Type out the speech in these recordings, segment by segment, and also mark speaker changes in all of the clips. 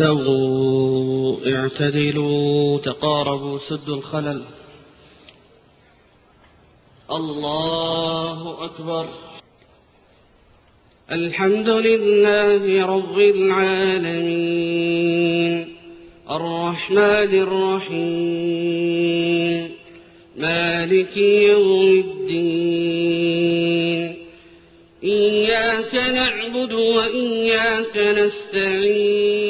Speaker 1: استووا اعتدلوا تقاربوا سدوا الخلل. الله أكبر. الحمد لله رب العالمين. الرحمن الرحيم. مالك يوم الدين. إياك نعبد وإياك نستعين.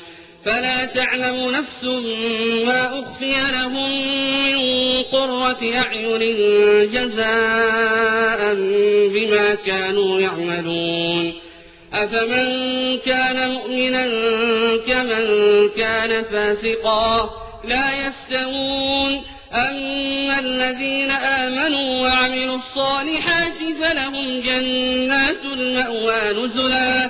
Speaker 1: فلا تعلم نفس ما أخفي لهم من قرة أعين جزاء بما كانوا يعملون. أفمن كان مؤمنا كمن كان فاسقا لا يستوون. أما الذين آمنوا وعملوا الصالحات فلهم جنات المأوى نزلا.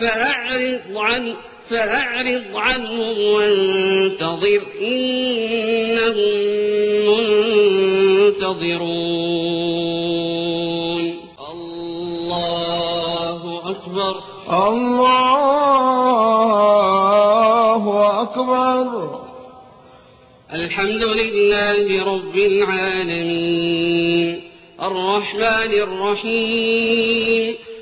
Speaker 1: فأعرض عن فأعرض عنهم وانتظر إنهم منتظرون. الله أكبر.
Speaker 2: الله أكبر.
Speaker 1: الحمد لله رب العالمين. الرحمن الرحيم.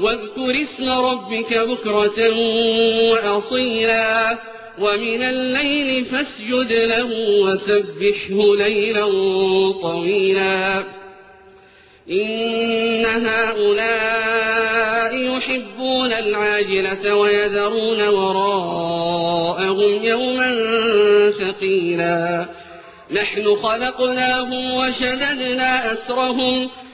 Speaker 1: واذكر اسم ربك بكرة وأصيلا ومن الليل فاسجد له وسبحه ليلا طويلا إن هؤلاء يحبون العاجلة ويذرون وراءهم يوما ثقيلا نحن خلقناهم وشددنا أسرهم